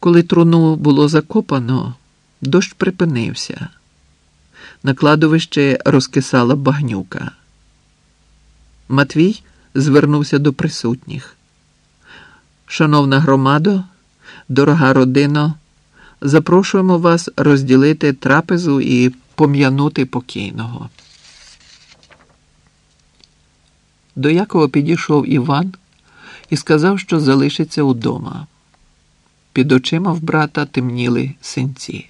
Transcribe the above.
Коли труну було закопано, дощ припинився. На кладовище розкисала багнюка. Матвій звернувся до присутніх. Шановна громадо, дорога родино, запрошуємо вас розділити трапезу і пом'янути покійного. До Якова підійшов Іван і сказав, що залишиться удома. Під очима в брата темніли синці.